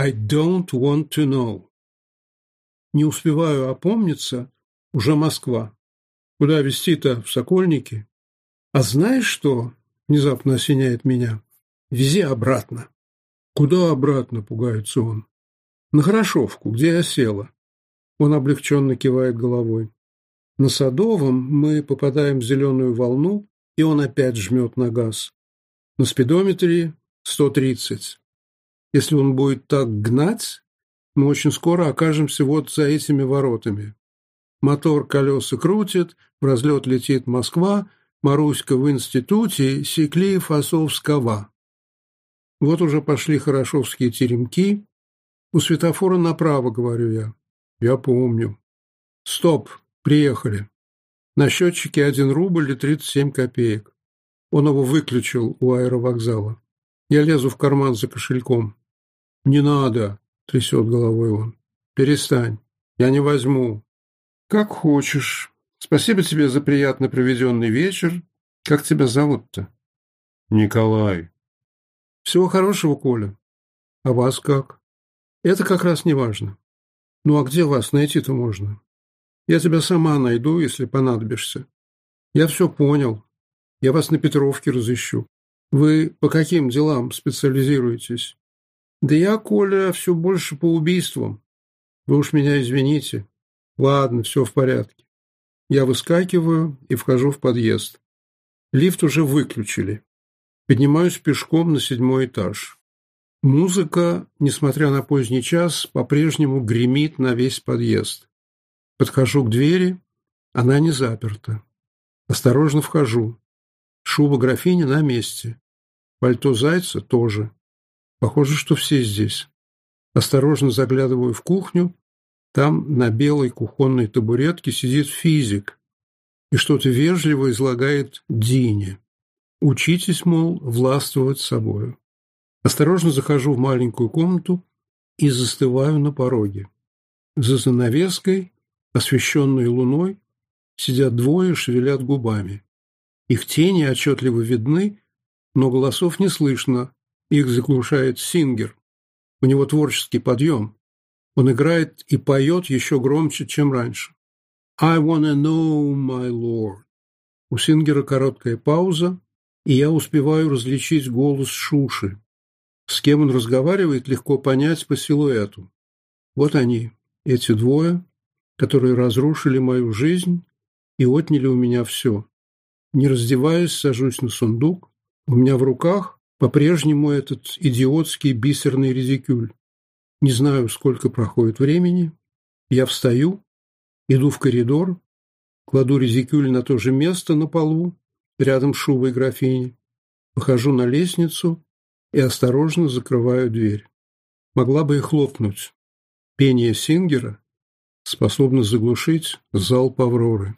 I don't want to know. Не успеваю опомниться, уже Москва. Куда везти-то? В Сокольники? А знаешь что? Внезапно осеняет меня. Вези обратно. Куда обратно? Пугается он. На Хорошовку, где я села. Он облегченно кивает головой. На Садовом мы попадаем в зеленую волну, и он опять жмет на газ. На спидометре 130. Если он будет так гнать, мы очень скоро окажемся вот за этими воротами. Мотор колеса крутит, в разлет летит Москва, Маруська в институте, Секлиев Фасовского. Вот уже пошли хорошовские теремки. У светофора направо, говорю я. Я помню. Стоп, приехали. На счетчике один рубль и тридцать семь копеек. Он его выключил у аэровокзала. Я лезу в карман за кошельком. «Не надо!» — трясет головой он. «Перестань! Я не возьму!» «Как хочешь. Спасибо тебе за приятно проведенный вечер. Как тебя зовут-то?» «Николай». «Всего хорошего, Коля. А вас как?» «Это как раз не важно. Ну а где вас найти-то можно? Я тебя сама найду, если понадобишься. Я все понял. Я вас на Петровке разыщу. Вы по каким делам специализируетесь?» Да я, Коля, все больше по убийствам. Вы уж меня извините. Ладно, все в порядке. Я выскакиваю и вхожу в подъезд. Лифт уже выключили. Поднимаюсь пешком на седьмой этаж. Музыка, несмотря на поздний час, по-прежнему гремит на весь подъезд. Подхожу к двери, она не заперта. Осторожно вхожу. Шуба графини на месте. Пальто зайца тоже. Похоже, что все здесь. Осторожно заглядываю в кухню. Там на белой кухонной табуретке сидит физик и что-то вежливо излагает Дине. Учитесь, мол, властвовать собою. Осторожно захожу в маленькую комнату и застываю на пороге. За занавеской, освещенной луной, сидят двое, шевелят губами. Их тени отчетливо видны, но голосов не слышно, их заглушает Сингер. У него творческий подъем. Он играет и поет еще громче, чем раньше. «I wanna know my Lord». У Сингера короткая пауза, и я успеваю различить голос Шуши. С кем он разговаривает, легко понять по силуэту. Вот они, эти двое, которые разрушили мою жизнь и отняли у меня все. Не раздеваясь, сажусь на сундук. У меня в руках по-прежнему этот идиотский бисерный резикюль. Не знаю, сколько проходит времени. Я встаю, иду в коридор, кладу резикюль на то же место на полу, рядом с шубой графини, выхожу на лестницу и осторожно закрываю дверь. Могла бы и хлопнуть. Пение Сингера способно заглушить зал Павроры.